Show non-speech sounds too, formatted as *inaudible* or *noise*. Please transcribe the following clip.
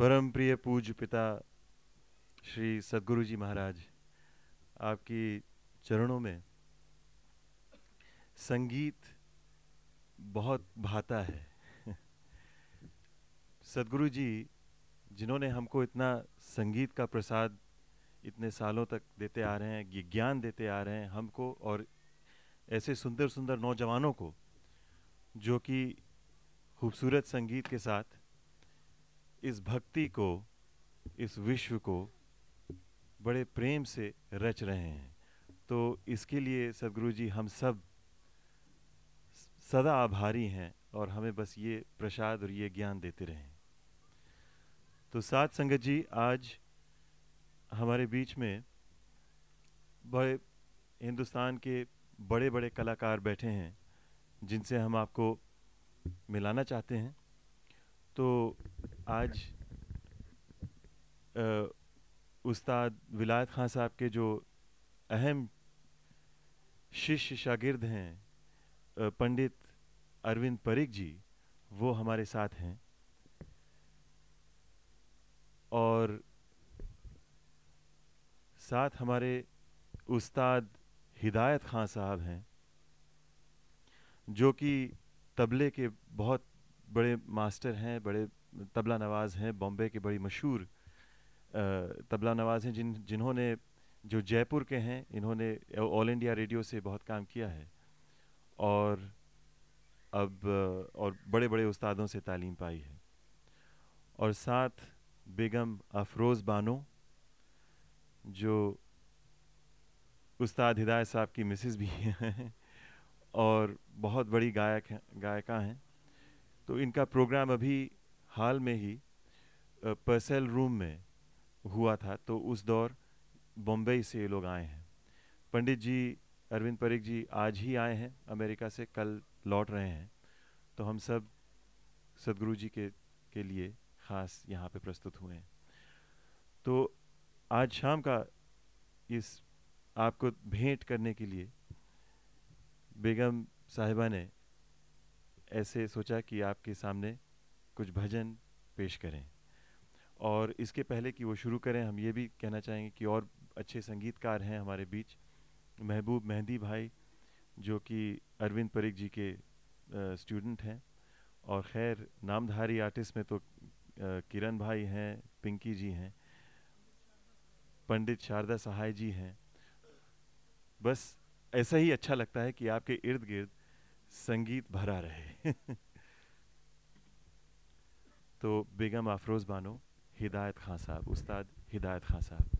परम प्रिय पूज्य पिता श्री सदगुरु जी महाराज, आपकी चरणों में संगीत बहुत भाता है। सदगुरु जी जिन्होंने हमको इतना संगीत का प्रसाद इतने सालों तक देते आ रहे हैं, ये ज्ञान देते आ रहे हैं, हमको और ऐसे सुंदर सुंदर नौजवानों को, जो कि खूबसूरत संगीत के साथ इस भक्ति को, इस विश्व को बड़े प्रेम से रच रहे हैं। तो इसके लिए सदगुरु जी, हम सब सदा आभारी हैं और हमें बस ये प्रसाद और ये ज्ञान देते रहें। तो सात संगत जी, आज हमारे बीच में बड़े हिंदुस्तान के बड़े बड़े कलाकार बैठे हैं, जिनसे हम आपको मिलाना चाहते हैं। तो आज उस्ताद विलायत खान साहब के जो अहम शिष्य शागिर्द हैं पंडित अरविंद परिक जी, वो हमारे साथ हैं। और साथ हमारे उस्ताद हिदायत खान साहब हैं, जो कि तबले के बहुत बड़े मास्टर हैं, बड़े तबला नवाज़ हैं, बॉम्बे के बड़ी मशहूर तबला नवाज़ हैं जिन, जिन्होंने, जो जयपुर के हैं, इन्होंने ऑल इंडिया रेडियो से बहुत काम किया है। और अब, और बड़े बड़े उस्तादों से तालीम पाई है। और साथ बेगम अफरोज़ बानो, जो उस्ताद हिदायत साहब की मिसेस भी हैं *laughs* और बहुत बड़ी गायक हैं, गायिका हैं। तो इनका प्रोग्राम अभी हाल में ही पर्सेल रूम में हुआ था तो उस दौर बम्बई से ये लोग आए हैं। पंडित जी, अरविंद परिक जी आज ही आए हैं अमेरिका से, कल लौट रहे हैं। तो हम सब सदगुरु जी के के लिए ख़ास यहाँ पे प्रस्तुत हुए हैं। तो आज शाम का इस आपको भेंट करने के लिए बेगम साहिबा ने ऐसे सोचा कि आपके सामने कुछ भजन पेश करें। और इसके पहले कि वो शुरू करें, हम ये भी कहना चाहेंगे कि और अच्छे संगीतकार हैं हमारे बीच। महबूब मेहंदी भाई, जो कि अरविंद परिक जी के स्टूडेंट हैं। और खैर, नामधारी आर्टिस्ट में तो किरण भाई हैं, पिंकी जी हैं, पंडित शारदा सहाय जी हैं। बस ऐसा ही अच्छा लगता है कि आपके इर्द गिर्द संगीत भरा रहे। *laughs* तो बेगम अफरोज़ बानो हिदायत खां साहब उस्ताद हिदायत खां साहब।